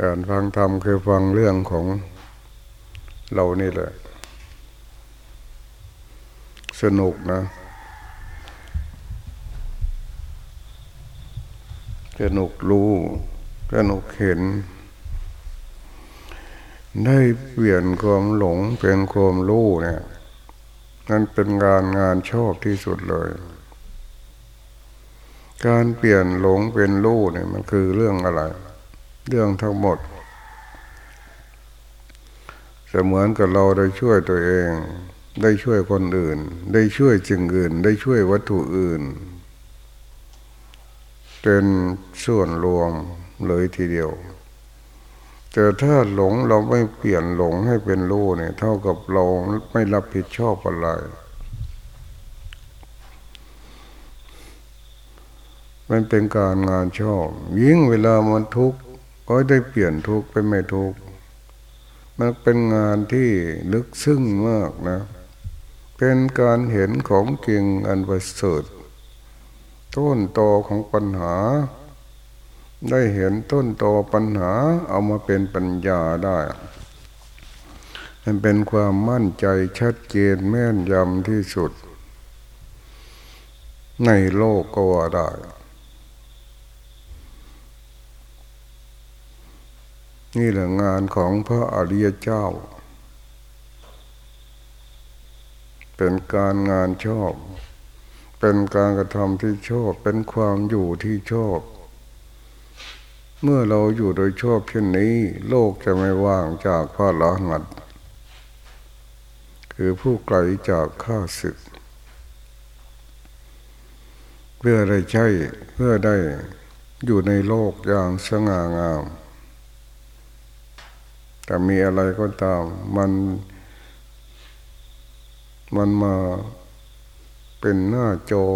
การฟังธรรมคือฟังเรื่องของเรานี่แหละ สนุกนะ สนุกรู้ สนุกเห็น ได้เปลี่ยนความหลงเป็นความรู้เนี่ย นั่นเป็นงานงานชอบที่สุดเลย การเปลี่ยนหลงเป็นรู้เนี่ยมันคือเรื่องอะไร เรื่องทั้งหมดเหมือนกับเราได้ช่วยตัวเอง ได้ช่วยคนอื่น ได้ช่วยจึงอื่น ได้ช่วยวัตถุอื่น เป็นส่วนรวมเลยทีเดียว แต่ถ้าหลงเราไม่เปลี่ยนหลงให้เป็นรู้เนี่ย เท่ากับเราไม่รับผิดชอบอะไร มันเป็นการงานชอบ ยิ่งเวลามันทุกข์ ก็ได้เปลี่ยนทุกข์เป็นไม่ทุกข์มันเป็นงานที่ลึกซึ้งมากนะ เป็นการเห็นของจริงอันประเสริฐต้นตอของปัญหา ได้เห็นต้นตอปัญหาเอามาเป็นปัญญาได้ มันเป็นความมั่นใจชัดเจนแม่นยำที่สุด ในโลกก็ว่าได้ นี่แหละงานของพระอริยเจ้า เป็นการงานชอบ เป็นการกระทำที่ชอบ เป็นความอยู่ที่ชอบ เมื่อเราอยู่โดยชอบเช่นนี้ โลกจะไม่ว่างจากพระละหัดคือผู้ไกลจากข้าศึก เพื่อได้ใช้เพื่อได้อยู่ในโลกอย่างสง่างาม แต่มีอะไรก็ตาม มัน มันมาเป็นหน้าจอ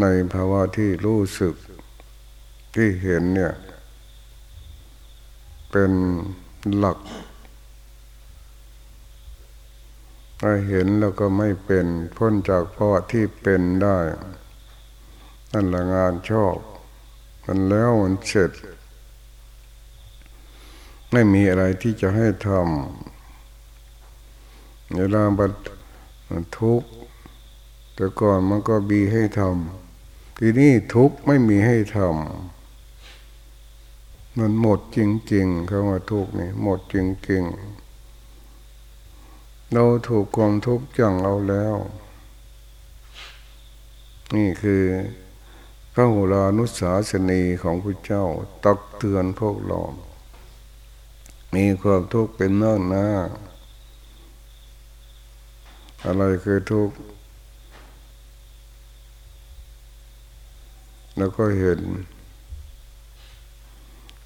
ในภาวะที่รู้สึกที่เห็นเนี่ย เป็นหลักถ้าเห็นแล้วก็ไม่เป็นพ้นจากภาวะที่เป็นได้นั่นละงานชอบ มันแล้วมันเสร็จ ไม่มีอะไรที่จะให้ทำเวลาบัดทุกข์แต่ก่อนมันก็บีให้ทำทีนี้ทุกข์ไม่มีให้ทำมันหมดจริงๆคำว่าทุกข์นี่หมดจริงๆ เราถูกความทุกข์จังเอาแล้ว นี่คือพระโหรานุสาสนีของพระเจ้าตักเตือนพวกเรา มีความทุกข์เป็นเนื่องหน้า อะไรคือทุกข์ แล้วก็เห็น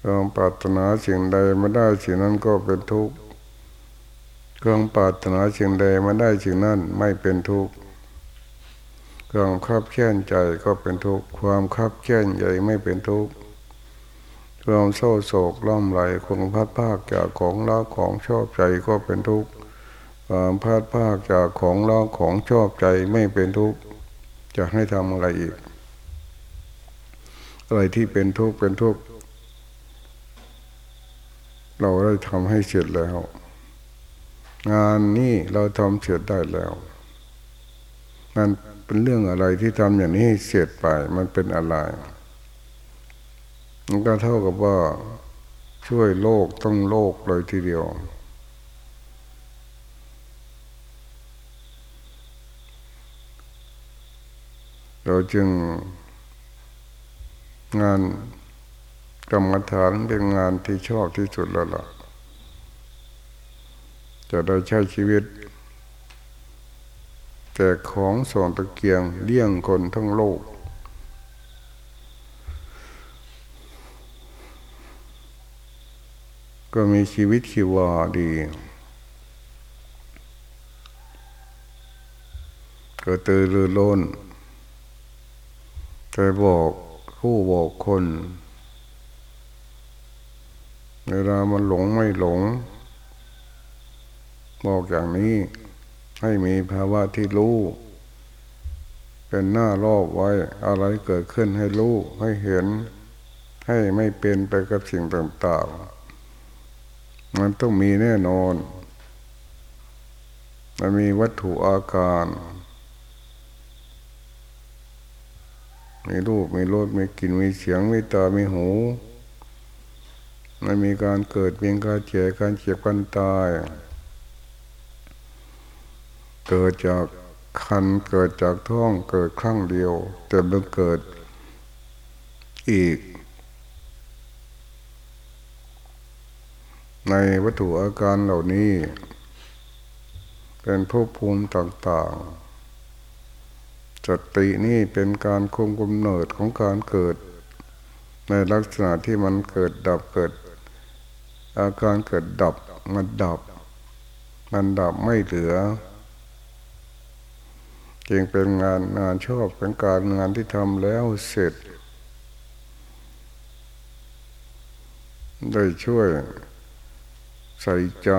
ความปรารถนาสิ่งใดไม่ได้สิ่งนั้นก็เป็นทุกข์ความปรารถนาสิ่งใดไม่ได้สิ่งนั้นไม่เป็นทุกข์ความคับแค้นใจก็เป็นทุกข์ ความคับแค้นใหญ่ไม่เป็นทุกข์ ความโศโศกล่อมไหลคงพัดภาคจากของรักของชอบใจก็เป็นทุกข์ความพัดภาคจากของรักของชอบใจไม่เป็นทุกข์จะให้ทำอะไรอีก อะไรที่เป็นทุกข์เป็นทุกข์เราได้ทำให้เสร็จแล้ว งานนี้เราทำเสร็จได้แล้วมันเป็นเรื่องอะไรที่ทำอย่างนี้เสร็จไปมันเป็นอะไร มันก็เท่ากับว่าช่วยโลกต้องโลกเลยทีเดียว เราจึงงานกรรมฐานเป็นงานที่ชอบที่สุดแล้วล่ะ จะได้ใช้ชีวิต แต่ของส่องตะเกียงเลี้ยงคนทั้งโลก ก็มีชีวิตชีวาดี ก็ตือรือล้นแต่บอกผู้บอกคน เวลามันหลงไม่หลง บอกอย่างนี้ให้มีภาวะที่รู้ เป็นหน้ารอบไว้อะไรเกิดขึ้นให้รู้ให้เห็น ให้ไม่เป็นไปกับสิ่งต่างๆ มันต้องมีแน่นอน มันมีวัตถุอาการ มีรูป มีรส มีกลิ่น มีเสียง มีตา มีหู มันมีการเกิดมีการเจ็บการเจ็บกันตาย เกิดจากคันเกิดจากท้องเกิดครั้งเดียว แต่เมื่อเกิดอีก ในวัตถุอาการเหล่านี้ เป็นภพภูมิต่างๆสตินี่เป็นการคุมกำเนิดของการเกิด ในลักษณะที่มันเกิดดับเกิด อาการเกิดดับมันดับ มันดับไม่เหลือจึงเป็นงานงานชอบเป็นการงานที่ทำแล้วเสร็จ ได้ช่วย ใส่ใจ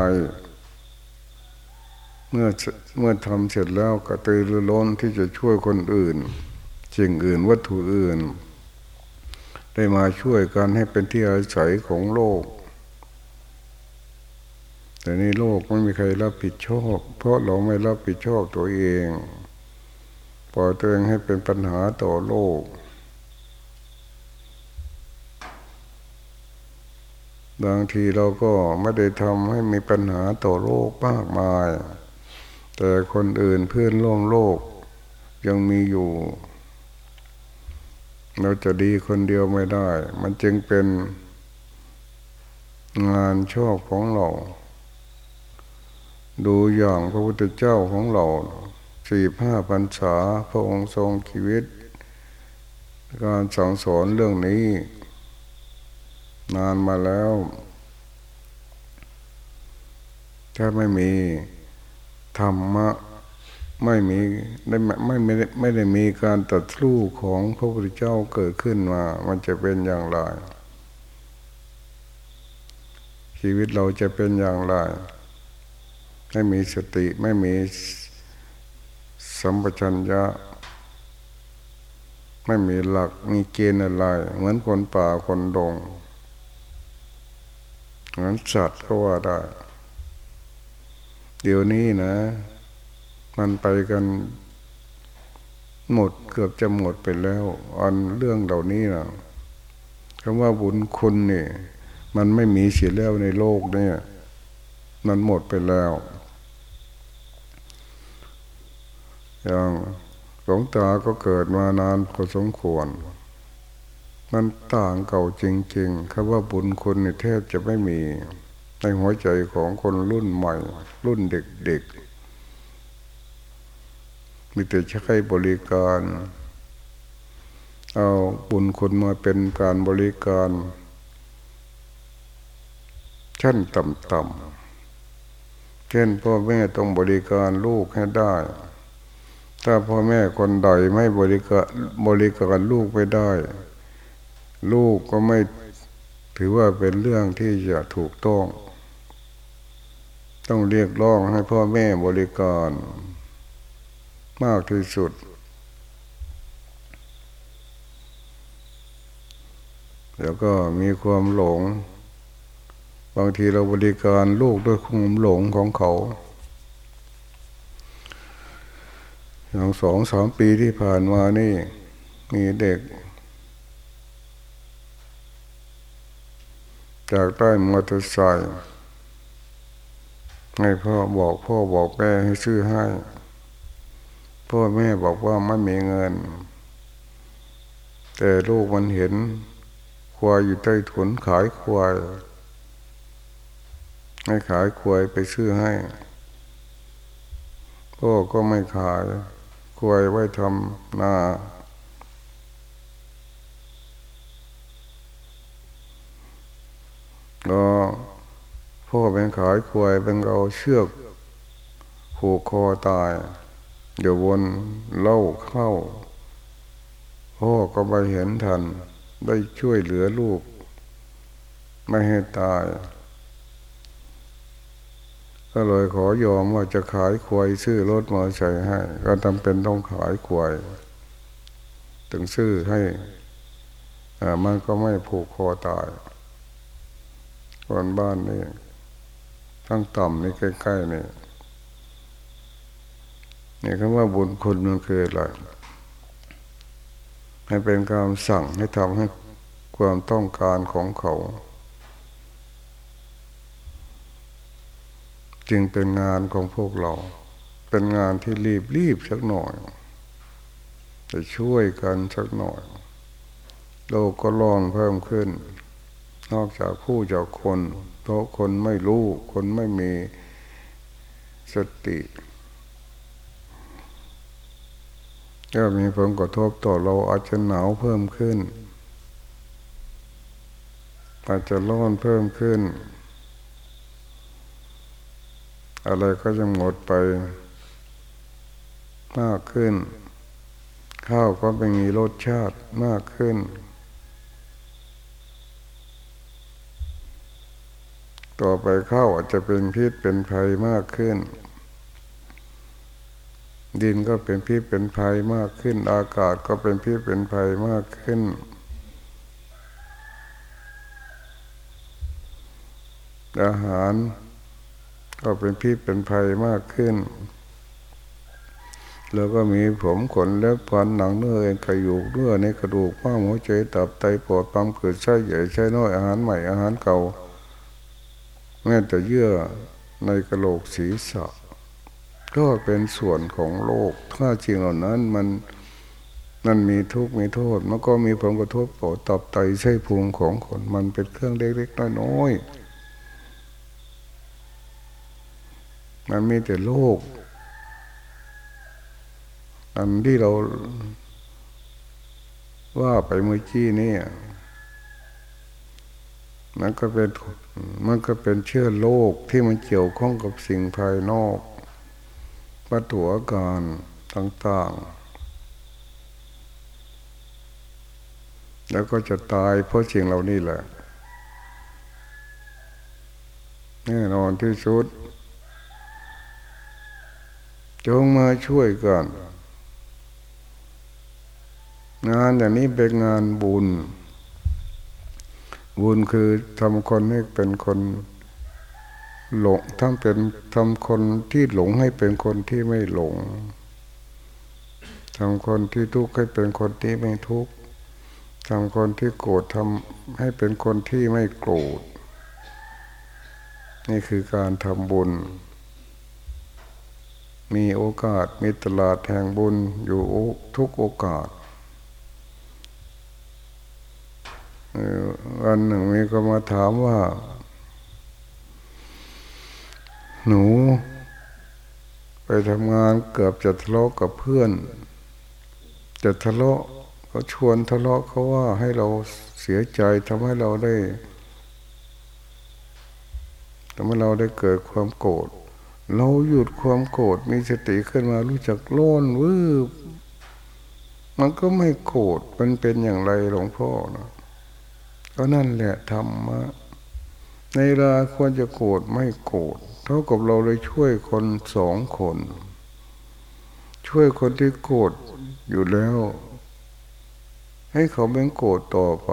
เมื่อเมื่อทำเสร็จแล้วกระตือรือร้นที่จะช่วยคนอื่นสิ่งอื่นวัตถุอื่น ได้มาช่วยกันให้เป็นที่อาศัยของโลก แต่ในโลกไม่มีใครรับผิดชอบ เพราะเราไม่รับผิดชอบตัวเอง ปล่อยตัวเองให้เป็นปัญหาต่อโลก บางทีเราก็ไม่ได้ทำให้มีปัญหาต่อโลกมากมาย แต่คนอื่นเพื่อนร่วมโลกยังมีอยู่ เราจะดีคนเดียวไม่ได้ มันจึงเป็นงานชอบของเรา ดูอย่างพระพุทธเจ้าของเราสี่ห้าพรรษาพระองค์ทรงชีวิต การสั่งสอนเรื่องนี้ นานมาแล้ว ถ้าไม่มีธรรมะไม่มีได้ไม่ไม่ได้ไม่ได้มีการตัดสู้ของพระพุทธเจ้าเกิดขึ้นมา มันจะเป็นอย่างไร ชีวิตเราจะเป็นอย่างไร ไม่มีสติไม่มีสัมปชัญญะ ไม่มีหลักมีเกณฑ์อะไร เหมือนคนป่าคนดง เหมือนสัตว์ก็ว่าได้ เดี๋ยวนี้นะ มันไปกันหมดเกือบจะหมดไปแล้วอันเรื่องเหล่านี้นะคำว่าบุญคุณนี่ มันไม่มีเสียแล้วในโลกเนี่ยมันหมดไปแล้วอย่างหลวงตาก็เกิดมานานพอสมควร มันต่างเก่าจริงๆคำว่าบุญคุณในแทบจะไม่มี ในหัวใจของคนรุ่นใหม่ รุ่นเด็กๆ มีแต่ใช้บริการ เอาบุญคุณมาเป็นการบริการ ชั้นต่ำๆ เช่นพ่อแม่ต้องบริการลูกให้ได้ถ้าพ่อแม่คนใดไม่บริการบริการลูกไปได้ ลูกก็ไม่ถือว่าเป็นเรื่องที่จะถูกต้อง ต้องเรียกร้องให้พ่อแม่บริการ มากที่สุดแล้วก็มีความหลง บางทีเราบริการลูกด้วยความหลงของเขาอย่างสองสามปีที่ผ่านมานี่ มีเด็ก จากใต้มอเตอร์ไซค์ให้พ่อบอกพ่อบอกแม่ให้ซื้อให้ พ่อแม่บอกว่าไม่มีเงิน แต่ลูกมันเห็น ควายอยู่ใต้ถุนขายควายให้ขายควายไปซื้อให้ พ่อก็ไม่ขาย ควายไว้ทำนา ก็พ่อเป็นขายควายเป็นเอาเชือกผูกคอตายเดี๋ยววนเล่าเข้าพ่อก็ไปเห็นทัน ได้ช่วยเหลือลูก ไม่ให้ตาย ก็เลยขอยอมว่าจะขายควายซื้อรถมาใส่ให้ ก็จำเป็นต้องขายควายถึงซื้อให้มันก็ไม่ผูกคอตาย คนบ้านนี่ทั้งต่ำนี่ใกล้ๆนี่นี่คำว่าบุญคุณมันคืออะไรให้เป็นการสั่งให้ทำให้ความต้องการของเขา จึงเป็นงานของพวกเรา เป็นงานที่รีบรีบสักหน่อยจะช่วยกันสักหน่อย โลกก็ร้อนเพิ่มขึ้น นอกจากผู้จากคนเพราะคนไม่รู้ คนไม่มีสติก็มีผลกระทบต่อเราอาจจะหนาวเพิ่มขึ้น อาจจะร้อนเพิ่มขึ้น อะไรก็จะหมดไปมากขึ้น ข้าวก็ไม่มีรสชาติมากขึ้น ต่อไปเข้าอาจจะเป็นพิษเป็นภัยมากขึ้น ดินก็เป็นพิษเป็นภัยมากขึ้น อากาศก็เป็นพิษเป็นภัยมากขึ้น อาหารก็เป็นพิษเป็นภัยมากขึ้น แล้วก็มีผมขนเล็บฟันหนังเนื้อเอ็นกระยูกเนื้อในกระดูกม้าหัวใจตับไตปอดปั๊มขืดไส้ใหญ่ไส้น้อยอาหารใหม่อาหารเก่า แม้แต่เยื่อในกระโหลกศีรษะ ก็เป็นส่วนของโลก ถ้าจริงเหล่านั้นมันมันมีทุกข์มีโทษ มันก็มีผลกระทบต่อตับไตไส้พุงของคนมันเป็นเครื่องเล็กๆน้อยๆมันมีแต่โลก อันที่เราว่าไปเมื่อกี้นี่ มันก็เป็นมันก็เป็นเชื้อโลกที่มันเกี่ยวข้องกับสิ่งภายนอกวัตถุอาการต่าง ๆ แล้วก็จะตายเพราะสิ่งเหล่านี้แหละแน่นอนที่สุด จงมาช่วยกัน งานอย่างนี้เป็นงานบุญ บุญคือทำคนให้เป็นคนหลงทำเป็นทำคนที่หลงให้เป็นคนที่ไม่หลงทำคนที่ทุกข์ให้เป็นคนที่ไม่ทุกข์ทำคนที่โกรธทำให้เป็นคนที่ไม่โกรธ นี่คือการทำบุญ มีโอกาสมีตลาดแห่งบุญอยู่ทุกโอกาส วันหนึ่งมีก็มาถามว่า หนู ไปทำงานเกือบจะทะเลาะกับเพื่อน จะทะเลาะเขาชวนทะเลาะเขาว่าให้เราเสียใจทำให้เราได้ทำให้เราได้เกิดความโกรธเราหยุดความโกรธมีสติขึ้นมารู้จักโล่นวืบมันก็ไม่โกรธมันเป็นอย่างไรหลวงพ่อนะ ก็นั่นแหละธรรมะ ในเวลาควรจะโกรธไม่โกรธเท่ากับเราเลยช่วยคนสองคน ช่วยคนที่โกรธอยู่แล้ว ให้เขาเป็นโกรธต่อไป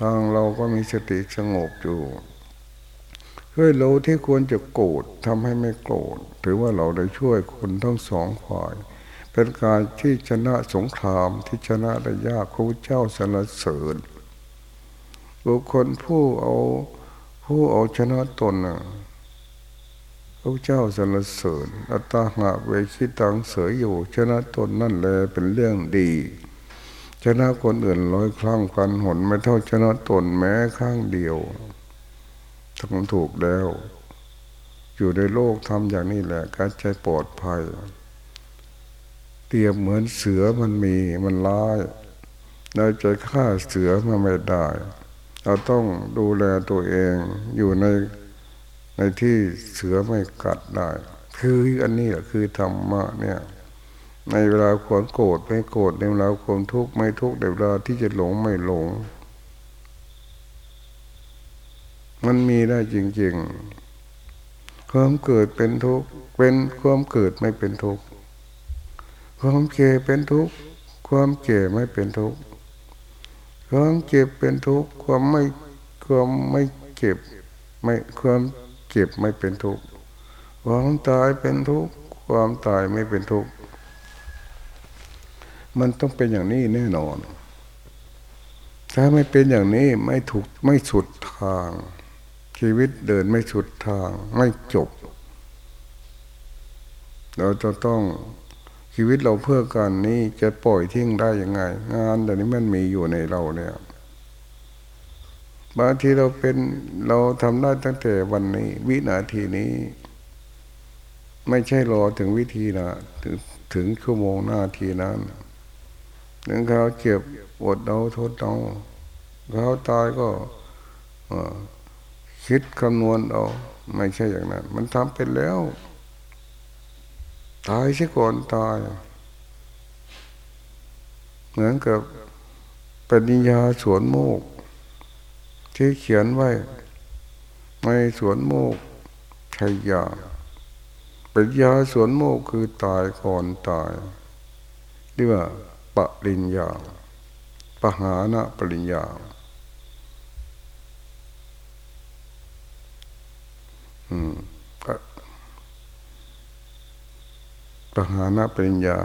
ทางเราก็มีสติสงบอยู่ช่วยเราที่ควรจะโกรธทำให้ไม่โกรธถือว่าเราได้ช่วยคนทั้งสองฝ่าย เป็นการที่ชนะสงครามที่ชนะได้ยากพระเจ้าสรรเสริญบุคคลผู้เอาผู้เอาชนะตนพระเจ้าสรรเสริญอัตตาหะเวคิตังเสยอยู่ชนะตนนั่นแหละเป็นเรื่องดี ชนะคนอื่นร้อยครั้งพันหนไม่เท่าชนะตนแม้ข้างเดียวทำถูกแล้ว อยู่ในโลกทำอย่างนี้แหละการใจปลอดภัย เตรียมเหมือนเสือมันมีมันร้ายเราจะฆ่าเสือมาไม่ได้ เราต้องดูแลตัวเองอยู่ในในที่เสือไม่กัดได้ คืออันนี้คือธรรมะเนี่ย ในเวลาควรโกรธไม่โกรธในเวลาความทุกข์ไม่ทุกข์ในเวลาที่จะหลงไม่หลง มันมีได้จริง ๆ ความเกิดเป็นทุกข์เป็นความเกิดไม่เป็นทุกข์ ความเก่เป็นทุกข์ความเก่ไม่เป็นทุกข์ความเจ็บเป็นทุกข์ความไม่ความไม่เจ็บไม่ความเจ็บไม่เป็นทุกข์ความตายเป็นทุกข์ความตายไม่เป็นทุกข์มันต้องเป็นอย่างนี้แน่นอน ถ้าไม่เป็นอย่างนี้ไม่ถูกไม่สุดทาง ชีวิตเดินไม่สุดทาง ไม่จบ เราจะต้อง ชีวิตเราเพื่อการนี้จะปล่อยทิ้งได้ยังไง งานแต่นี้มันมีอยู่ในเราเนี่ยบางทีเราเป็นเราทำได้ตั้งแต่วันนี้ วินาทีนี้ ไม่ใช่รอถึงวิธีนะถึงถึงชั่วโมงหน้าทีนั้นถึงเขาเจ็บอดเอาทดเอาเขาตายก็คิดคำนวณเอา ไม่ใช่อย่างนั้น มันทำเป็นแล้ว ตายใช่ก่อนตาย เหมือนกับปฏิญญาสวนโมก ที่เขียนไว้ในสวนโมกชัยยาเป็นยาสวนโมกคือตายก่อนตายเรียกว่าปริญญาปหานะปริญญาอืม ปหานะปริญญา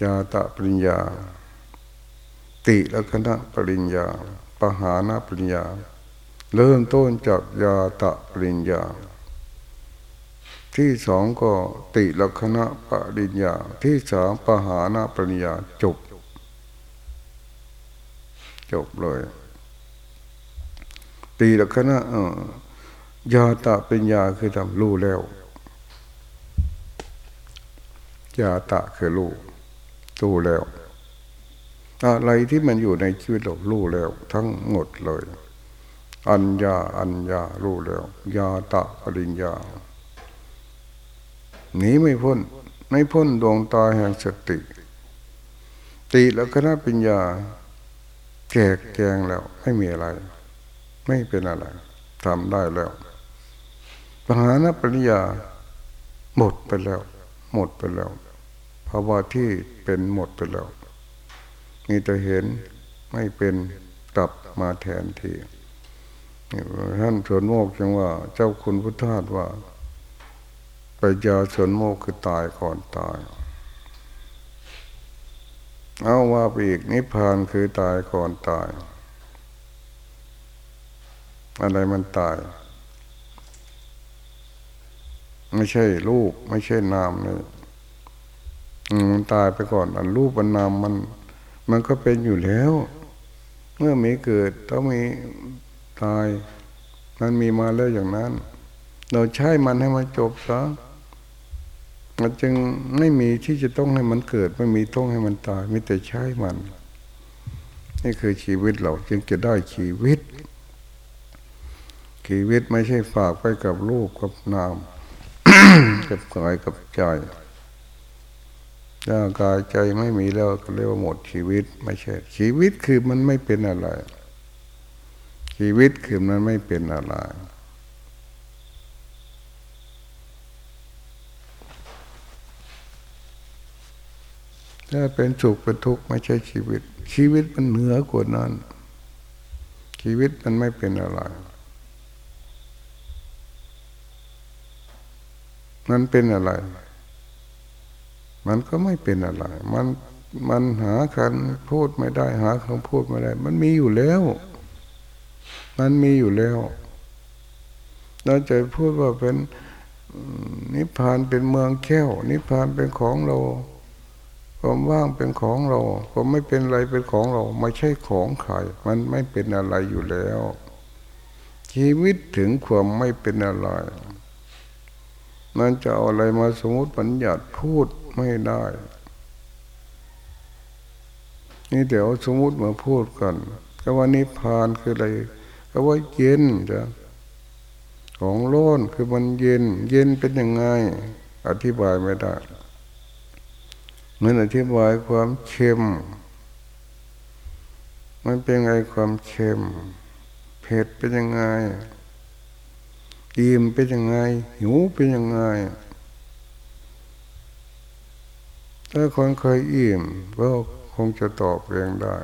จาตะปริญญา ติละคณะปริญญา ปหานะปริญญา เริ่มต้นจากยาตะปริญญา ที่สองก็ติลักณะปริญญา ที่สามปหานะปริญญาจบ จบเลย ตีลักณะยาตะปริญญาคือทำรู้แล้ว ยาตะคือรู้รู้แล้ว อะไรที่มันอยู่ในชีวิตเรารู้แล้ว ทั้งหมดเลย อัญญาอัญญารู้แล้ว ยาตะปริญญาหนีไม่พ้น ไม่พ้นดวงตาแห่งสติ ติแล้วคณะปัญญาแกกแกงแล้ว ไม่มีอะไร ไม่เป็นอะไรทำได้แล้วปัญหาณปัญญาหมดไปแล้ว หมดไปแล้ว ภาวะที่เป็นหมดไปแล้วมีแต่เห็นไม่เป็นกลับมาแทนทีท่านสวนโมกจังว่า เจ้าคุณพุทธาสว่าไปยาสวนโมกคือตายก่อนตาย เอาว่าไปอีกนิพพานคือตายก่อนตาย อะไรมันตาย ไม่ใช่รูปไม่ใช่นามเลย มันตายไปก่อนอันรูปอันนามมัน มันก็เป็นอยู่แล้ว เมื่อมีเกิดต้องมีตายมันมีมาแล้วอย่างนั้น เราใช้มันให้มันจบซะมันจึงไม่มีที่จะต้องให้มันเกิด ไม่มีต้องให้มันตายมีแต่ใช้มัน นี่คือชีวิตเราจึงจะได้ชีวิต ชีวิตไม่ใช่ฝากไปกับลูกกับนามกับกายกับใจ ร่างกายใจไม่มีแล้วก็เรียกว่าหมดชีวิต ไม่ใช่ ชีวิตคือมันไม่เป็นอะไร ชีวิตคือมันไม่เป็นอะไรถ้าเป็นสุขเป็นทุกข์ไม่ใช่ชีวิต ชีวิตมันเหนือกว่านั้น ชีวิตมันไม่เป็นอะไร มันเป็นอะไร มันก็ไม่เป็นอะไร มันมันหาคันพูดไม่ได้หาคำพูดไม่ได้ มันมีอยู่แล้ว มันมีอยู่แล้วเราจะพูดว่าเป็นนิพพานเป็นเมืองแก้ว นิพพานเป็นของเราความว่างเป็นของเราความไม่เป็นอะไรเป็นของเรา ไม่ใช่ของใครมันไม่เป็นอะไรอยู่แล้ว ชีวิตถึงความไม่เป็นอะไรมันจะเอาอะไรมาสมมติปัญญาพูด ไม่ได้นี่เดี๋ยวสมมติมาพูดกันก็ว่านิพพานคืออะไรก็ว่าเย็นจ้ะของร้อนคือมันเย็น เย็นเป็นยังไง อธิบายไม่ได้เหมือนอธิบายความเค็ม มันเป็นไงความเค็ม เผ็ดเป็นยังไงอิ่มเป็นยังไง หิวเป็นยังไง ถ้าคนเคยอิ่มก็คคงจะตอบเองได้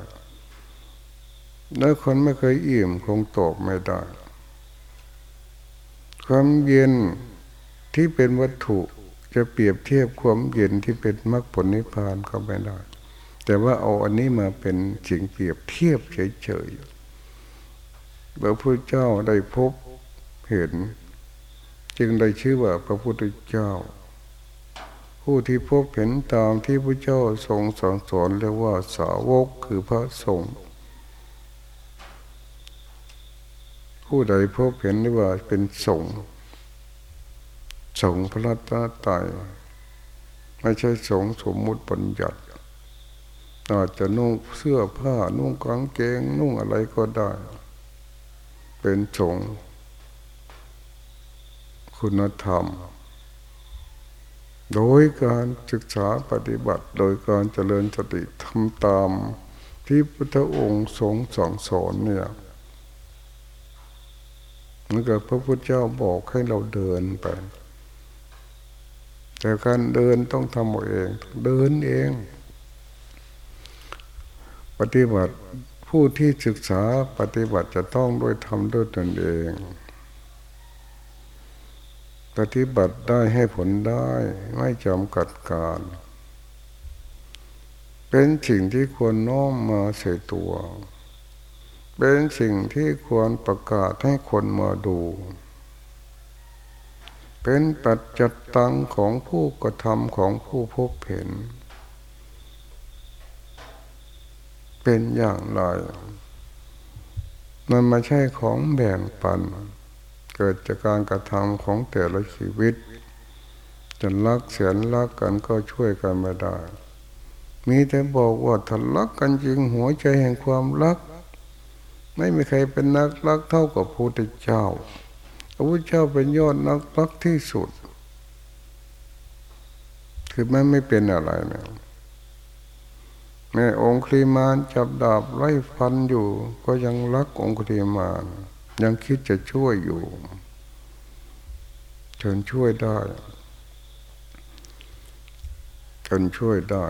แล้วคนไม่เคยอิ่มคงตอบไม่ได้ ความเย็นที่เป็นวัตถุจะเปรียบเทียบความเย็นที่เป็นมรรคผลนิพพานก็ไม่ได้ แต่ว่าเอาอันนี้มาเป็นสิ่งเปรียบเทียบเฉยๆพระพุทธเจ้าได้พบเห็น จึงได้ชื่อว่าพระพุทธเจ้า ผู้ที่พบเห็นตามที่พระเจ้าทรงสอนสอนเรียกว่าสาวกคือพระสงฆ์ผู้ใดพบเห็นเรียกว่าเป็นสงฆ์สงฆ์พระรัตนตรัยไม่ใช่สงฆ์สมมุติปัญญัติอาจจะนุ่งเสื้อผ้านุ่งกางเกงนุ่งอะไรก็ได้ เป็นสงฆ์คุณธรรม โดยการศึกษาปฏิบัติโดยการเจริญสติทำตามที่พุทธองค์ทรงสั่งสอนเนี่ยเมื่อพระพุทธเจ้าบอกให้เราเดินไป แต่การเดินต้องทำเองเดินเอง ปฏิบัติผู้ที่ศึกษาปฏิบัติจะต้องด้วยทำด้วยตนเอง ปฏิบัติได้ให้ผลได้ไม่จำกัดการ เป็นสิ่งที่ควรน้อมมาใส่ตัว เป็นสิ่งที่ควรประกาศให้คนมาดู เป็นปัจจัตตังของผู้กระทำของผู้พบเห็น เป็นอย่างไร มันไม่ใช่ของแบ่งปัน เกิดจากการกระทำของแต่ละชีวิตจะรักเสียนรักกันก็ช่วยกันไม่ได้ มีแต่บอกว่าถ้ารักกันจริงหัวใจแห่งความรัก ไม่มีใครเป็นนักรักเท่ากับพระพุทธเจ้าพระพุทธเจ้าเป็นยอดนักรักที่สุด คือมันไม่เป็นอะไรนะแม่องค์คลีมานจับดาบไล่ฟันอยู่ ก็ยังรักองค์คลีมาน ยังคิดจะช่วยอยู่ จนช่วยได้ จนช่วยได้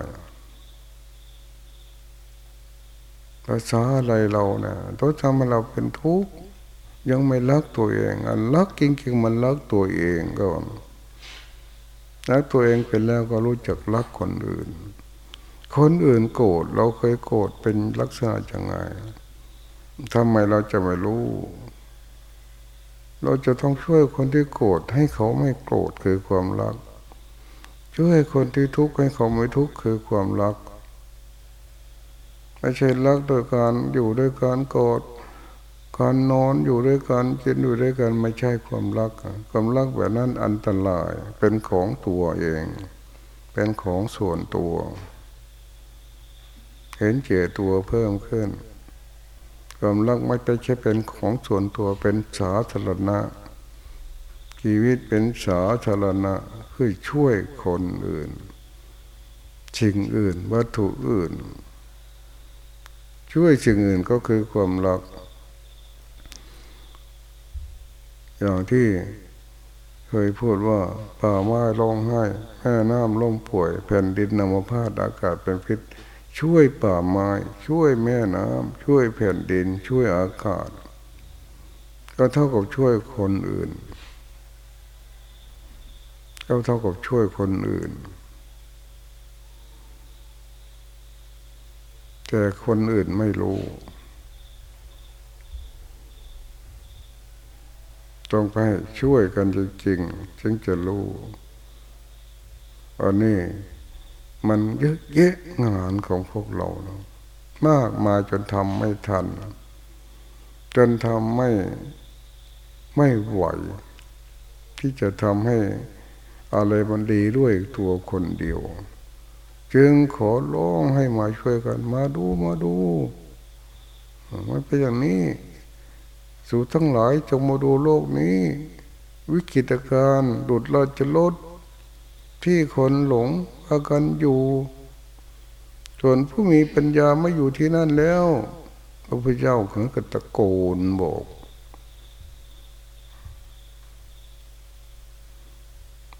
ภาษาอะไรเราเนะ่ยต้องทำให้เราเป็นทุกข์ยังไม่รักตัวเองอันรักจริงๆมันรักตัวเองก่อนรักตัวเองเป็นแล้วก็รู้จักรักคนอื่น คนอื่นโกรธเราเคยโกรธเป็นลักษณะยังไงทำไมเราจะไม่รู้ เราจะต้องช่วยคนที่โกรธให้เขาไม่โกรธคือความรัก ช่วยคนที่ทุกข์ให้เขาไม่ทุกข์คือความรักไม่ใช่รักโดยการอยู่ด้วยการโกรธการนอนอยู่ด้วยกันกินอยู่ด้วยกันไม่ใช่ความรัก ความรักแบบนั้นอันตราย เป็นของตัวเอง เป็นของส่วนตัว เห็นเจตัวเพิ่มขึ้น ความรักไม่ใช่เป็นของส่วนตัวเป็นสาธารณะ ชีวิตเป็นสาธารณะคือช่วยคนอื่นสิ่งอื่น วัตถุอื่น ช่วยสิ่งอื่นก็คือความรัก อย่างที่เคยพูดว่าป่าไม้ร้องไห้แม่น้ำล่มป่วย แผ่นดินนำมาพาดอากาศเป็นพิษ ช่วยป่าไม้ช่วยแม่น้ำช่วยแผ่นดินช่วยอากาศ ก็เท่ากับช่วยคนอื่น ก็เท่ากับช่วยคนอื่น แต่คนอื่นไม่รู้ต้องไปช่วยกันจริงๆจึงจะรู้อันนี้ มันเยอะแยะงานของพวกเราเนะมากมาจนทำไม่ทัน จนทำไม่ไม่ไหว ที่จะทำให้อะไรมันดีด้วยตัวคนเดียว จึงขอร้องให้มาช่วยกัน มาดูมาดูมันเป็นอย่างนี้ สู่ทั้งหลายจงมาดูโลกนี้ วิกฤตการณ์ดุดราจะลด ที่คนหลงอากันอยู่ ส่วนผู้มีปัญญาไม่อยู่ที่นั่นแล้ว พระพุทธเจ้าขังกตะโกนบอก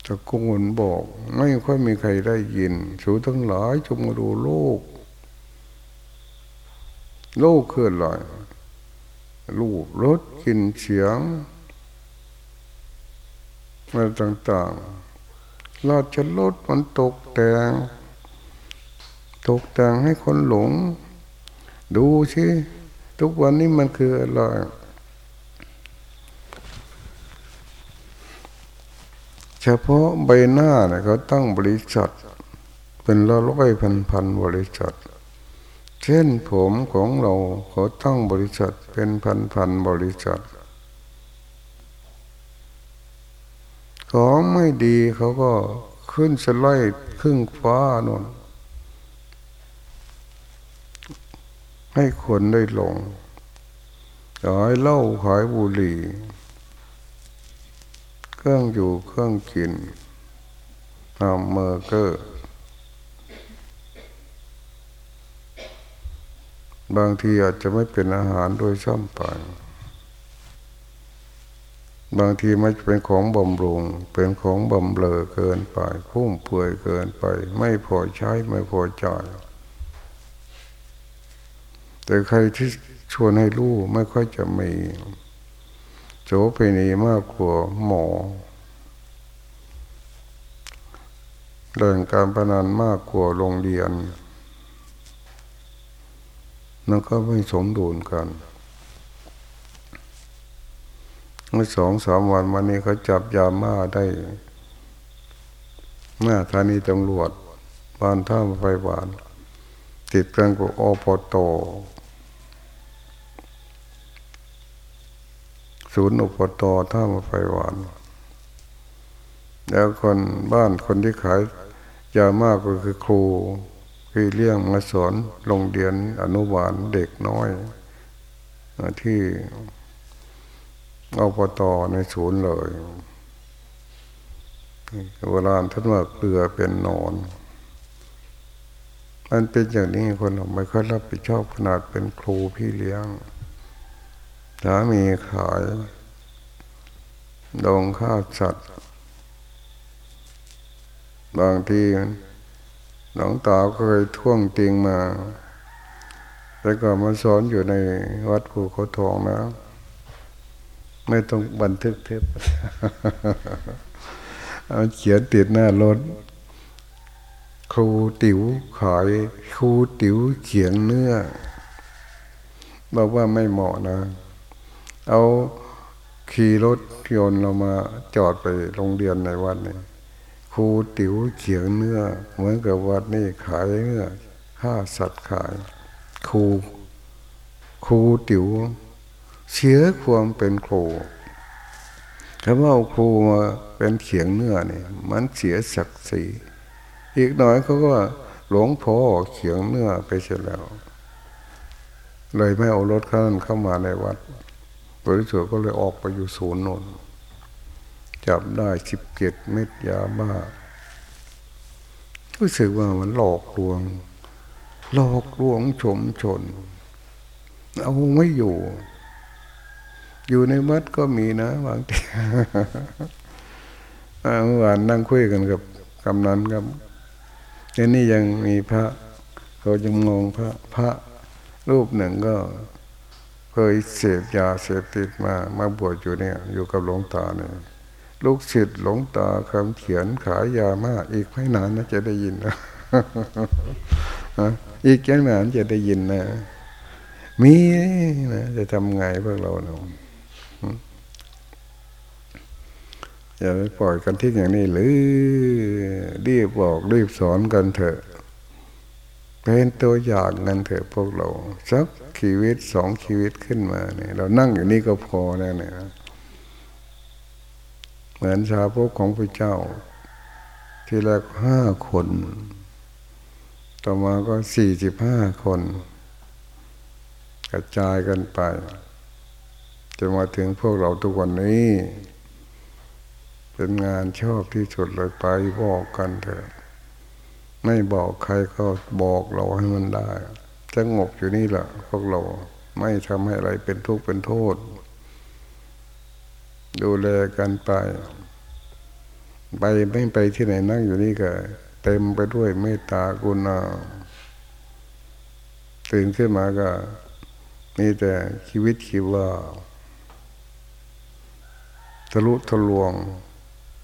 ตะโกนบอก ไม่ค่อยมีใครได้ยิน สูทั้งหลายจงมาดูโลก โลกเคลื่อนไหวรูปรสกลิ่นเสียงอะไรต่าง ๆ ราชรถมันตกแต่ง ตกแต่งให้คนหลง ดูสิทุกวันนี้มันคืออะไรเฉพาะใบหน้าเนี่ยเขาตั้งบริษัท เป็นละร้อยพันพันบริษัท เช่นผมของเราเขาตั้งบริษัทเป็นพันพันบริษัท ของไม่ดีเขาก็ขึ้นสไลด์ครึ่งฟ้านนให้คนได้หลงขายเหล้าขายบุหรี่ เครื่องอยู่เครื่องกินทำเมอร์เกอร์ บางทีอาจจะไม่เป็นอาหารโดยซ้ำไป บางทีไม่เป็นของบำรุง เป็นของบำเลอเกินไปพุ่มเปื่อยเกินไป ไม่พอใช้ไม่พอจ่ายแต่ใครที่ชวนให้รู้ไม่ค่อยจะมีโจไปนีมากกว่าหมอเรื่องการพนันมากกว่าโรงเรียนนั่นก็ไม่สมดุลกัน เมื่อสองสามวันมานี้เขาจับยามาได้เมื่อธานีตำรวจบ้านท่าไฟหวาน ติดกันกับอปโต ศูนย์อุปตท่ามาไฟหวาน แล้วคนบ้านคนที่ขายยามากก็คือครูที่เลี้ยงมาสอนโรงเรียนอนุบาลเด็กน้อยที่ อุปตในศูนย์เลยโบราณท่านว่าเกลือเป็นนอนมันเป็นอย่างนี้คนไม่ค่อยรับผิดชอบขนาดเป็นครูพี่เลี้ยงสามีขายดองข้าสัตว์ บางทีหลวงตาเคยท่วงติงมา แล้วก็มาสอนอยู่ในวัดภูเขาทองนะ ไม่ต้องบันทึกเทปเอาเขียนติดหน้ารถครูติ๋วขายครูติ๋วเขียงเนื้อบอกว่าไม่เหมาะนะ เอาขี่รถยนต์เรามาจอดไปโรงเรียนในวัดนี่ครูติ๋วเขียงเนื้อ เหมือนกับวัดนี่ขายเนื้อฆ่าสัตว์ขายครูครูติ๋ว เสียความเป็นครูถ้ว่าเอาครูมาเป็นเขียงเนื้อเนี่ยมันเสียศักดิ์ศรีอีกหน่อยเขาก็หลงพ่อเขียงเนื้อไปเสร็จแล้ว เลยไม่เอารถข้นเข้ามาในวัดบริสุทธิ์ก็เลยออกไปอยู่ศูนย์นนจับได้สิบเกตเม็ดยาบ้ารู้สึกว่ามันหลอกลวง หลอกลวงชมชน เอาไม่อยู่ อยู่ในวัดก็มีนะบางทีเมื่อวานนั่งคุยกันกับกำนันครับทีนี้ยังมีพระเขาจะงงพระพระรูปหนึ่งก็ เคยเสพยาเสพติดมา มาบวชอยู่เนี่ย อยู่กับหลวงตาเนี่ยลูกศิษย์หลวงตาคำเขียนขายยามาก อีกไม่นานนะจะได้ยินนะอีกแค่นานจะได้ยินนะ มีนะจะทำไงพวกเราเนาะ อย่าไปปล่อยกันที่อย่างนี้หรือรีบบอกรีบสอนกันเถอะ เป็นตัวอย่างกันเถอะพวกเราสักชีวิตสองชีวิตขึ้นมาเนี่ย เรานั่งอยู่นี่ก็พอแล้วเนี่ยเหมือนชาวพวกของพระเจ้า ที่แรกห้าคน ต่อมาก็สี่สิบห้าคน กระจายกันไปจะมาถึงพวกเราทุกวันนี้ เป็นงานชอบที่สุดเลยไปบอกกันเถอะ ไม่บอกใครก็บอกเราให้มันได้สงบอยู่นี่แหละพวกเราไม่ทำให้อะไรเป็นทุกข์เป็นโทษ ดูแลกันไป ไปไม่ไปที่ไหนนั่งอยู่นี่ก็ เต็มไปด้วยเมตตากุณาตื่นขึ้นมาก็มีแต่ชีวิตชีวาทะลุทะลวง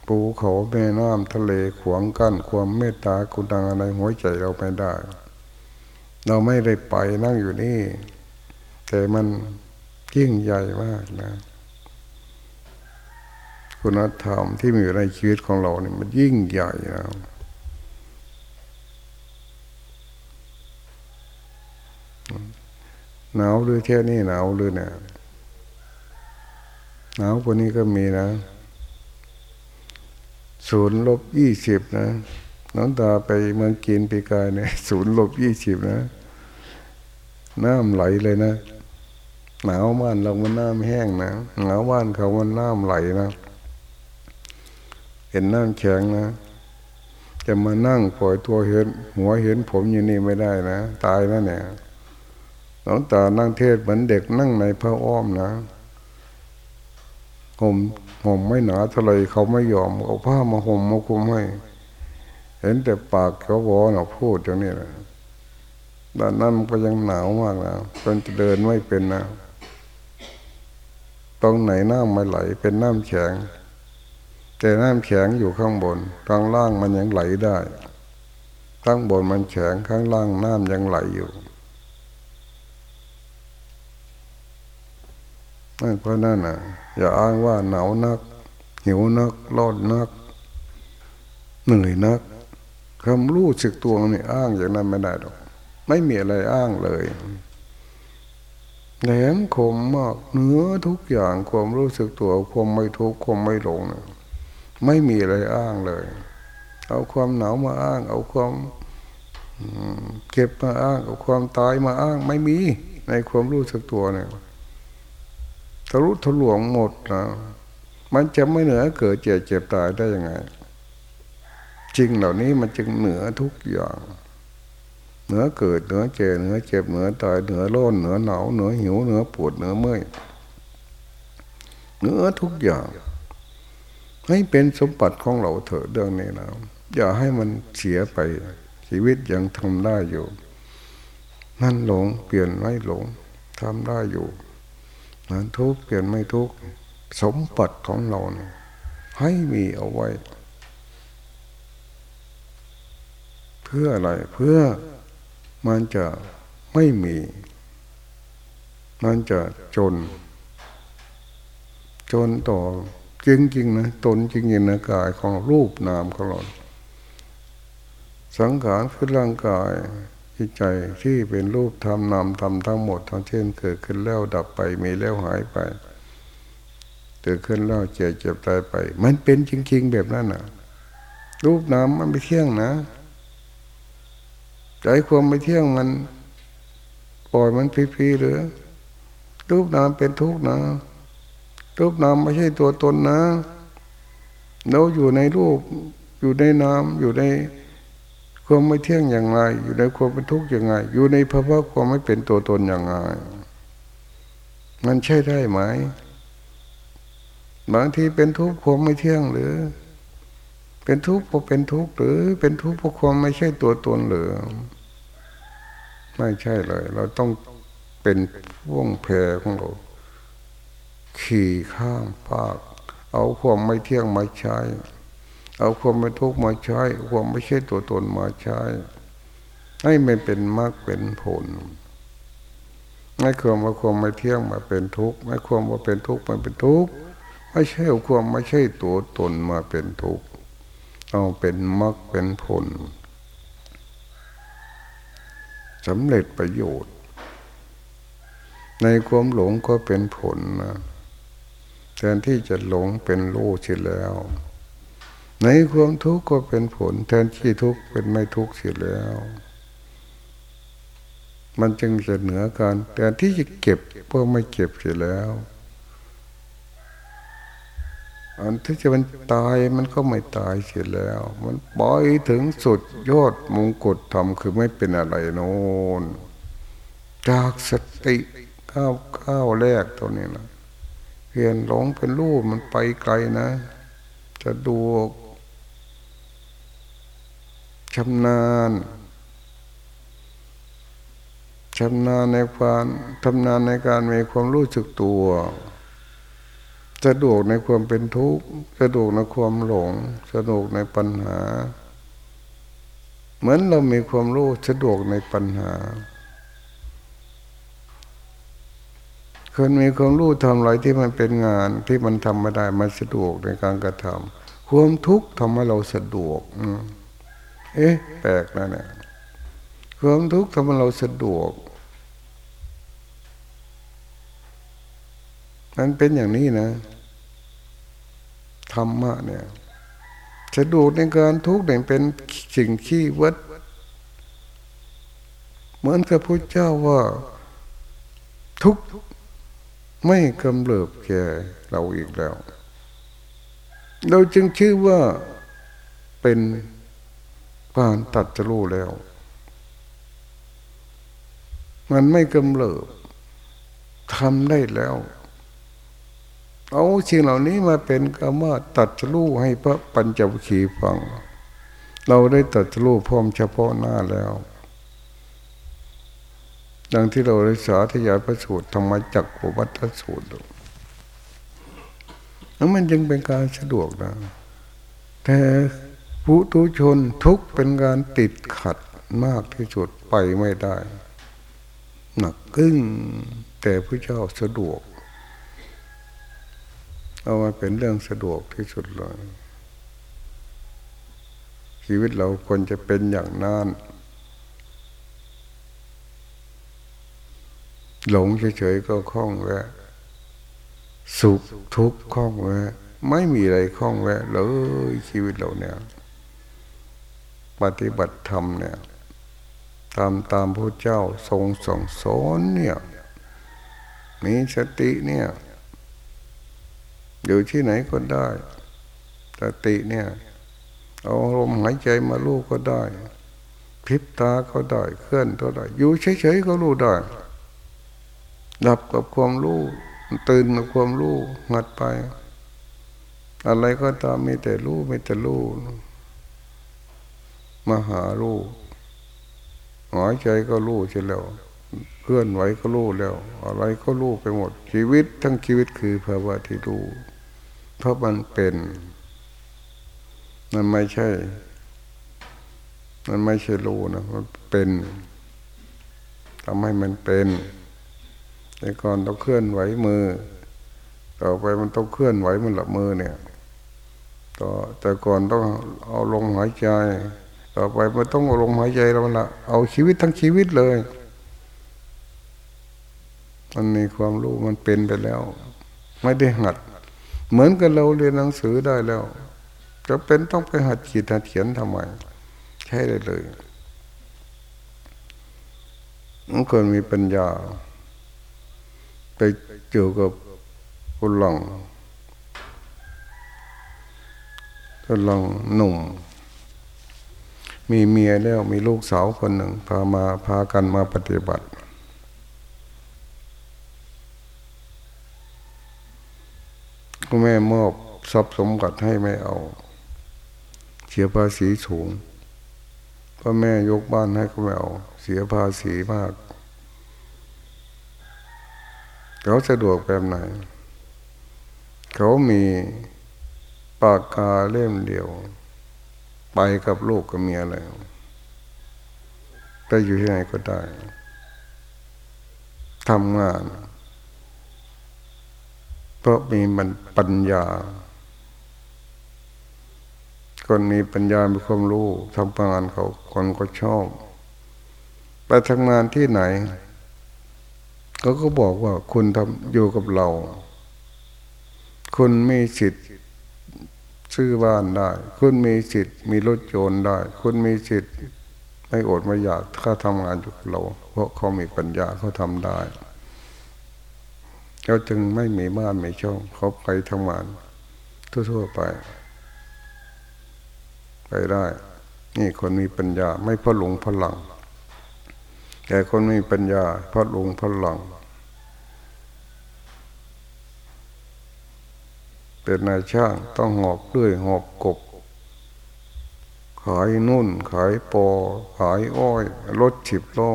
ภูเขาแม่น้ำทะเลขวางกั้นความเมตตากุณังอะไรหัวใจเราไม่ได้ เราไม่ได้ไปนั่งอยู่นี่แต่มันยิ่งใหญ่มากนะ คุณธรรมที่มีอยู่ในชีวิตของเราเนี่ยมันยิ่งใหญ่นะหนาวหรือเที่ยวนี่หนาวหรือเนี่ยหนาวกว่านี้ก็มีนะ ศูนย์ลบยี่สิบนะน้องตาไปเมืองกินปีกายเนี่ยศูนย์ลบยี่สิบนะ น้ำไหลเลยนะ หนาวบ้านเรามันน้ำแห้งนะหนาวบ้านเขามันน้ำไหลนะเห็นน้ำแข็งนะจะมานั่งปล่อยตัวเห็น หัวเห็นผมอยู่นี่ไม่ได้นะ ตายนะเนี่ยน้องตานั่งเทศเหมือนเด็กนั่งในพระอ้อมนะห่ม ห่มไม่หนาเท่าไรเขาไม่ยอมเอาผ้ามาห่มมาคุมให้ เห็นแต่ปากเขาบอเนาพูดอย่างนี้นะด้านนั้นก็ยังหนาวมากนะจนจะเดินไม่เป็นนะตรงไหนน้ำไม่ไหลเป็นน้ำแข็ง แต่น้ำแข็งอยู่ข้างบนข้างล่างมันยังไหลได้ ข้างบนมันแข็งข้างล่างน้ำยังไหลอยู่นั่น เพราะนั่นอะ อย่าอ้างว่าหนาวนัก หิวนักร้อนนักเหนื่อยนักคำรู้สึกตัวนี่อ้างอย่างนั้นไม่ได้หรอก ไม่มีอะไรอ้างเลยแหลมคมมากเนื้อทุกอย่างความรู้สึกตัวความไม่ทุกข์ความไม่หลงไม่มีอะไรอ้างเลย เอาความหนาวมาอ้าง เอาความเก็บมาอ้าง เอาความตายมาอ้าง ไม่มีในความรู้สึกตัวเนี่ย ทะลุทะลวงหมดนะมันจะไม่เหนือเกิดเจ็บเจ็บตายได้ยังไง จริงเหล่านี้มันจึงเหนือทุกอย่าง เหนือเกิดเหนือเจ็บเหนือเจ็บเหนือตายเหนือร้อนเหนือหนาวเหนือหิวเหนือปวดเหนือเมื่อยเหนือทุกอย่าง ให้เป็นสมบัติของเราเถอะเรื่องนี้นะอย่าให้มันเสียไปชีวิตยังทำได้อยู่ นั่นหลงเปลี่ยนไม่หลงทำได้อยู่ นั้นทุกเปลี่ยนไม่ทุกข์สมบัติของเราเนี่ยให้มีเอาไว้ เพื่ออะไรเพื่อมันจะไม่มี มันจะจน จนต่อจริงๆนะตนจริงๆนะกายของรูปนามของเราสังขารคือร่างกาย จิตใจที่เป็นรูปธรรมนามธรรมทั้งหมดทั้งเช่นเกิดขึ้นแล้วดับไปมีแล้วหายไปเกิดขึ้นแล้วเจ็บเจ็บตายไป มันเป็นจริง ๆ แบบนั้นนะรูปนามมันไม่เที่ยงนะ ใจความไม่เที่ยงมันปล่อยมันพีๆหรือ รูปนามเป็นทุกข์นะ รูปนามไม่ใช่ตัวตนนะเราอยู่ในรูปอยู่ในนามอยู่ใน ความไม่เที่ยงอย่างไร อยู่ในความเป็นทุกข์อย่างไร อยู่ในภาวะความไม่เป็นตัวตนอย่างไรมันใช่ได้ไหม บางทีเป็นทุกข์ความไม่เที่ยงหรือ เป็นทุกข์เพราะเป็นทุกข์หรือ เป็นทุกข์เพราะความไม่ใช่ตัวตนหรือ ไม่ใช่เลย เราต้องเป็นพ่วงแพรของเรา ขี่ข้ามภาค เอาความไม่เที่ยงมาใช้ เอาความไม่ทุกข์มาใช้ ความไม่ใช่ตัวตนมาใช้ ให้มันเป็นมรรคเป็นผลไม่ควรว่าความไม่เที่ยงมาเป็นทุกข์ไม่ควรว่าเป็นทุกข์มาเป็นทุกข์ไม่ใช่ความไม่ใช่ตัวตนมาเป็นทุกข์เอาเป็นมรรคเป็นผลสำเร็จประโยชน์ ในความหลงก็เป็นผลนะแทนที่จะหลงเป็นโลกเสียแล้ว ในความทุกข์ก็เป็นผล แทนที่ทุกข์เป็นไม่ทุกข์เสียแล้ว มันจึงจะเหนือการแต่ที่จะเก็บเพื่อไม่เก็บเสียแล้วอันที่จะมันตายมันก็ไม่ตายเสียแล้ว มันปล่อยถึงสุดยอดมงกุฎธรรมคือไม่เป็นอะไรโน่นจากสติข้าวข้าวแรกตัวนี้นะเพียนหลงเป็นรูปมันไปไกลนะ จะดู ชำนาญชำนาญในความทำนานในการมีความรู้สึกตัวสะดวกในความเป็นทุกข์สะดวกในความหลงสะดวกในปัญหา เหมือนเรามีความรู้สะดวกในปัญหา คนมีความรู้ทำอะไรที่มันเป็นงานที่มันทำไม่ได้มันสะดวกในการกระทำความทุกข์ทำให้เราสะดวก เอ๊ะแปลกนะเนี่ยความทุกข์ทำให้เราสะดวก มันเป็นอย่างนี้นะธรรมะเนี่ยสะดวกในการทุกข์เนี่ยเป็นสิ่งขี้วัด เหมือนกับพระเจ้าว่า ทุกไม่กำเริบแก่เราอีกแล้ว เราจึงชื่อว่าเป็น การตัดจะรู้แล้ว มันไม่กำเริบทำได้แล้ว เอาสิ่งเหล่านี้มาเป็นกรรมตัดรู้ให้พระปัญจวคีฟัง เราได้ตัดรู้พร้อมเฉพาะหน้าแล้ว ดังที่เราได้สาธยายพระสูตรธรรมจักรวัฏสูตรแล้วมันยังเป็นการสะดวกนะแต่ ผู้ทุชนทุกเป็นการติดขัดมากที่สุดไปไม่ได้ หนักกึ้งแต่พระเจ้าสะดวก เอามาเป็นเรื่องสะดวกที่สุดเลย ชีวิตเราควรจะเป็นอย่างนั้นหลงเฉยๆก็คล้องแวะ สุขทุกข์คล้องแวะ ไม่มีอะไรคล้องแวะเลยชีวิตเราเนี่ย ปฏิบัติธรรมเนี่ยตามตามพระเจ้าทรงส่งสอนเนี่ยมีสติเนี่ยอยู่ที่ไหนก็ได้สติเนี่ยเอาลมหายใจมาลูกก็ได้พิบตาก็ได้เคลื่อนตัวได้อยู่เฉยๆก็รู้ได้หลับกับความรู้ตื่นกับความรู้หัดไป อะไรก็ตามมีแต่รู้มีแต่รู้ มหารู้หายใจก็รู้เช่แล้วเคลื่อนไหวก็รู้แล้ว อะไรก็รู้ไปหมด ชีวิตทั้งชีวิตคือภาวะที่รู้เพราะมันเป็น มันไม่ใช่ มันไม่ใช่รู้นะมันเป็นทำให้มันเป็นแต่ก่อนต้องเคลื่อนไหวมือ ต่อไปมันต้องเคลื่อนไหวมันหลับมือเนี่ยต่อแต่ก่อนต้องเอาลงหายใจ ต่อไปมันต้องลงหายใจแล้วนละเอาชีวิตทั้งชีวิตเลย มันมีความรู้มันเป็นไปแล้ว ไม่ได้หัด เหมือนกับเราเรียนหนังสือได้แล้วจะเป็นต้องไปหัดขีดหัดเขียนทำไมใช่เลยเลยมันควรมีปัญญา ไปเจอกับคนหลังคนหลังหนุ่ม มีเมียแล้วมีลูกสาวคนหนึ่ง พามาพากันมาปฏิบัติก็แม่มอบทรัพย์สมบัติให้ไม่เอา เสียภาษีสูงพ่อแม่ยกบ้านให้ก็ไม่เอา เสียภาษีมากเขาสะดวกแบบไหน เขามีปากกาเล่มเดียว ไปกับลูกกับเมียแล้วไปอยู่ที่ไหนก็ได้ทำงาน เพราะมีมันปัญญา คนมีปัญญามีความรู้ทำงานเขาคนก็ชอบ ไปทำงานที่ไหนเขาก็บอกว่าคุณทำอยู่กับเรา คุณมีสิทธิ์ ซื้อบ้านได้ คุณมีสิทธิ์มีรถโจรได้ คุณมีสิทธิ์ไม่อดไม่อยากถ้าทำงานอยู่เรา เพราะเขามีปัญญาเขาทำได้เขาจึงไม่มีบ้านไม่ช่องเขาไปทำงานทั่วๆไป ไปได้ นี่คนมีปัญญาไม่พะหลงพลัง แต่คนมีปัญญาพัดลงพลัง เป็นนายช่างต้องหอบเลื่อยหอบกบ ขายนุ่น ขายปอ ขายอ้อยรถฉิบล้อ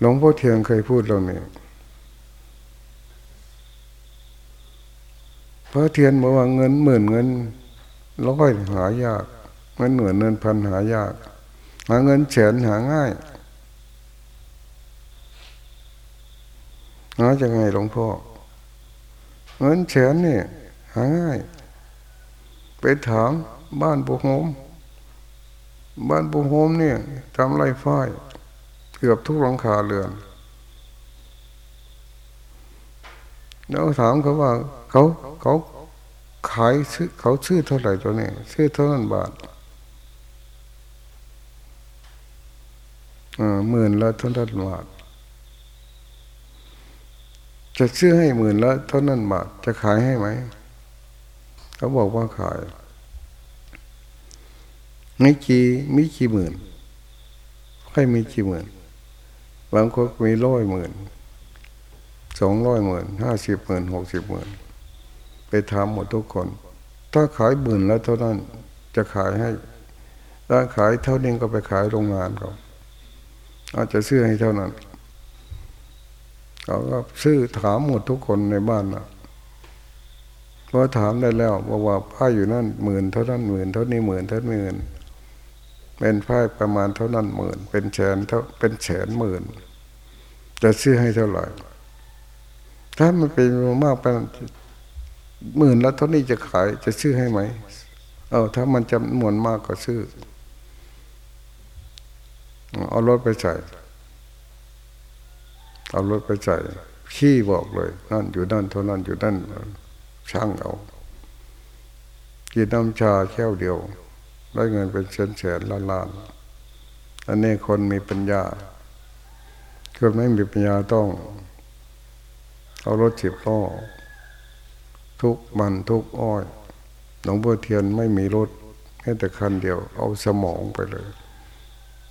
หลวงพ่อเทียนเคยพูดเราเนี่ยพระเทียนบอกว่าเงินหมื่นเงินร้อยหายากเงินหน่วยเงินพันหายาก หาเงินแสนหาง่ายหาจะไงหลวงพ่อ เงินแสนเนี่ยหาง่าย ไปถามบ้านปุโฮมบ้านปุโฮมเนี่ยทำไรฝ้ายเกือบทุกหลังคาเรือนแล้วถามเขาว่าเขาเขาขายซื้อเขาซื้อเท่าไหร่ตัวนี้ซื้อเท่านั้นบาทอ่าหมื่นละเท่านั้นบาท จะซื้อให้หมื่นละเท่านั้นบาทจะขายให้ไหม เขาบอกว่าขายมีกี่มีกี่หมื่นให้มีกี่หมื่น บางคนมีร้อยหมื่นสองร้อยหมื่นห้าสิบหมื่นหกสิบหมื่นไปทำหมดทุกคน ถ้าขายหมื่นแล้วเท่านั้นจะขายให้ถ้าขายเท่านี้ก็ไปขายโรงงานเขาอาจจะซื้อให้เท่านั้น เขาก็ซื้อถามหมดทุกคนในบ้านนะพอถามได้แล้วบอกว่าผ้าอยู่นั่นหมื่นเท่านั้นหมื่นเท่านี้หมื่นเท่านี้หมื่นเป็นผ้าประมาณเท่านั้นหมื่น เป็นแสนเท่าเป็นแสนหมื่น จะซื้อให้เท่าไหร่ถ้ามันเป็นมากเป็นหมื่นแล้วเท่านี้จะขายจะซื้อให้ไหม เออถ้ามันจำนวนมากก็ซื้อ เอารถไปใส่ เอารถไปใส่ขี้บอกเลย นั่นอยู่นั่นเท่านั้นอยู่นั่นช่างเอากินน้ำชาแค่วเดียว ได้เงินเป็นแสนแสนล้านล้านอันนี้คนมีปัญญาคนไม่มีปัญญาต้อง เอารถจีบล้อทุกมันทุกอ้อยหลวงพ่อเทียนไม่มีรถแค่แต่คันเดียว เอาสมองไปเลย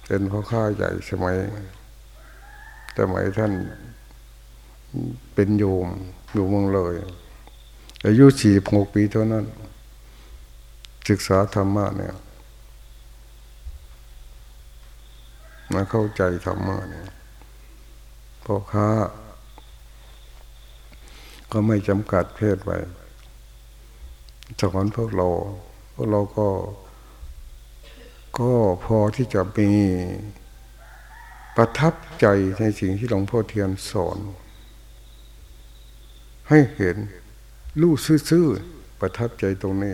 เป็นพ่อข้าใหญ่สมัย สมัยท่านเป็นโยมอยู่เมืองเลย อายุสี่หกปีเท่านั้น ศึกษาธรรมะเนี่ยมาเข้าใจธรรมะเนี่ยพ่อค้า ก็ไม่จำกัดเพศไว้สอนพวกเรา พวกเราก็ ก็พอที่จะมี ประทับใจในสิ่งที่หลวงพ่อเทียนสอน ให้เห็นรู้ซื่อๆประทับใจตรงนี้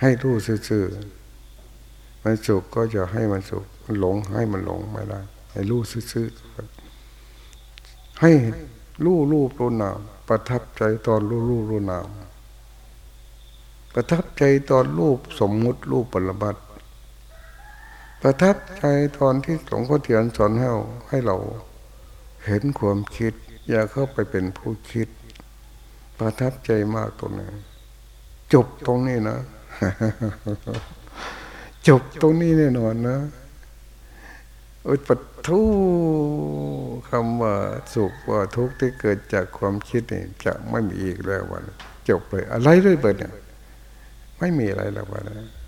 ให้รู้ซื่อๆมันสุขก็จะให้มันสุขมันหลงให้มันหลงไม่ได้ให้รู้ซื่อๆให้รู้รูปรู้นามประทับใจตอนรู้รูปรู้นามประทับใจตอนรูปสมมุติรูปปรมัต ประทับใจตอนที่หลวงพ่อเทียนสอนให้ให้เราเห็นความคิด อย่าเข้าไปเป็นผู้คิด ประทับใจมากตรงนี้จบตรงนี้นะ จบตรงนี้แน่นอนนะอุปทุคำว่าสุขว่าทุกข์ที่เกิดจากความคิดนี่จะไม่มีอีกแล้ววันจบเลยอะไรด้วยเปิดเนี่ยไม่มีอะไรแล้ววันนี้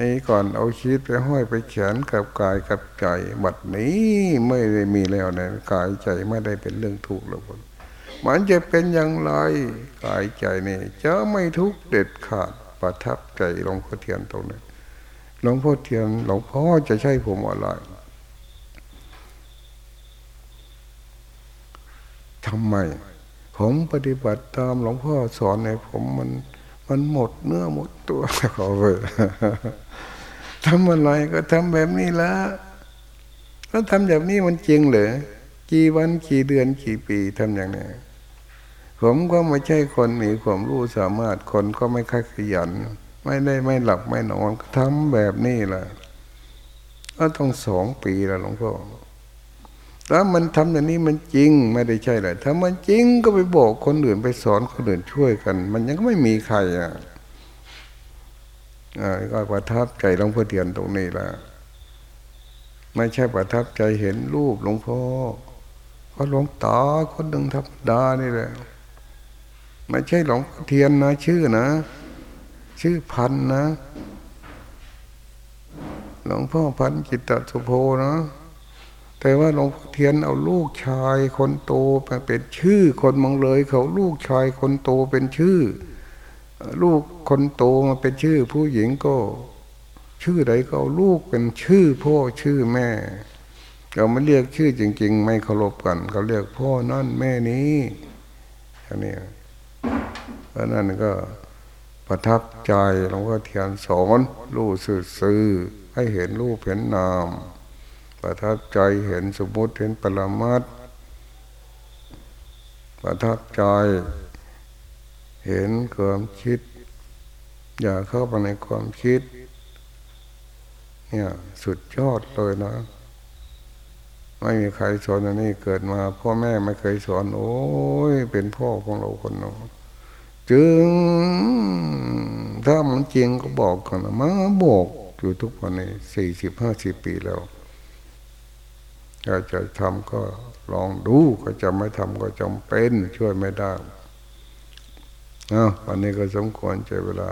นี่ก่อนเอาชีวิตไปห้อยไปเขียนกับกายกับใจบัดนี้ไม่ได้มีแล้วนะกายใจไม่ได้เป็นเรื่องถูกแล้วคนมันจะเป็นอย่างไรกายใจนี่จะไม่ทุกเด็ดขาดประทับใจหลวงพ่อเทียนตรงนี้หลวงพ่อเทียนหลวงพ่อจะใช่ผมอะไรทำไม ผมปฏิบัติตามหลวงพ่อสอนในผมมัน มันหมดเนื้อหมดตัวขอไปทำอะไรก็ทำแบบนี้ละแล้วทำแบบนี้มันจริงเหรอกี่วันกี่เดือนกี่ปีทำอย่างนี้ผมก็ไม่ใช่คนมีความรู้สามารถคนก็ไม่ค่อยขยัน ไม่ได้ไม่หลับไม่นอนทำแบบนี้แหละก็ต้องสองปีแล้วหลวงพ่อ ถ้ามันทำอย่างนี้มันจริงไม่ได้ใช่เลยถ้ามันจริงก็ไปบอกคนอื่นไปสอนคนอื่นช่วยกัน มันยังไม่มีใครอะก็ประทับใจหลวงพ่อเทียนตรงนี้ละไม่ใช่ประทับใจเห็นรูปหลวงพ่อก็หลวงตาคนหนึ่งธรรมดานี่แหละไม่ใช่หลวงพ่อเทียนนะชื่อนะ ชื่อพันนะ หลวงพ่อพันจิตตสุโพนะ แต่ว่าหลวงพ่อเทียนเอาลูกชายคนโตมาเป็นชื่อคนมองเลย เขาลูกชายคนโตเป็นชื่อ ลูกคนโตมาเป็นชื่อ ผู้หญิงก็ ชื่อใดก็เอาลูกเป็นชื่อพ่อชื่อแม่เราไม่เรียกชื่อจริง ๆ ไม่เคารพกัน เขาเรียกพ่อนั่นแม่นี้อันนี้เพราะนั้นก็ประทับใจหลวงพ่อเทียนสอนรู้สื่อให้เห็นรูปเห็นนาม ประทับใจเห็นสมมติเห็นปรมัตประทับใจเห็นความคิด อย่าเข้าไปในความคิด เนี่ยสุดยอดเลยนะ ไม่มีใครสอนอันนี้เกิดมาพ่อแม่ไม่เคยสอน โอ้ยเป็นพ่อของเราคนหนึงจึง ถ้ามันจริงก็บอกกันนะมาบอกอยู่ทุกวันนี้สี่สิบห้าสิบปีแล้ว ถ้าจะทำก็ลองดูก็จะไม่ทำก็จำเป็นช่วยไม่ได้อะวันนี้ก็สมควรใจเวลา